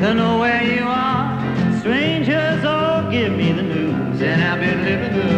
to know where you are. Strangers, oh, give me the news. And I've been living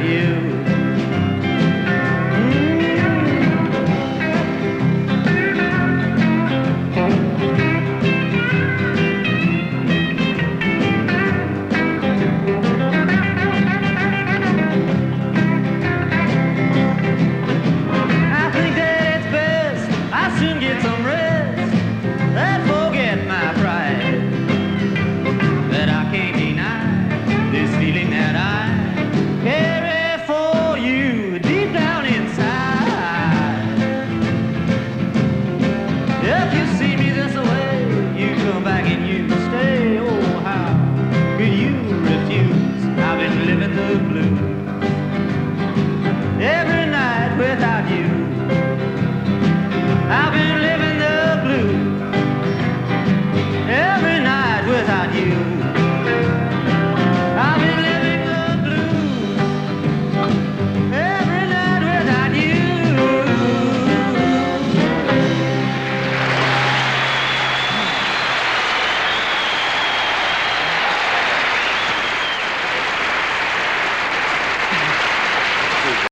you. refuse. I've been living the blues.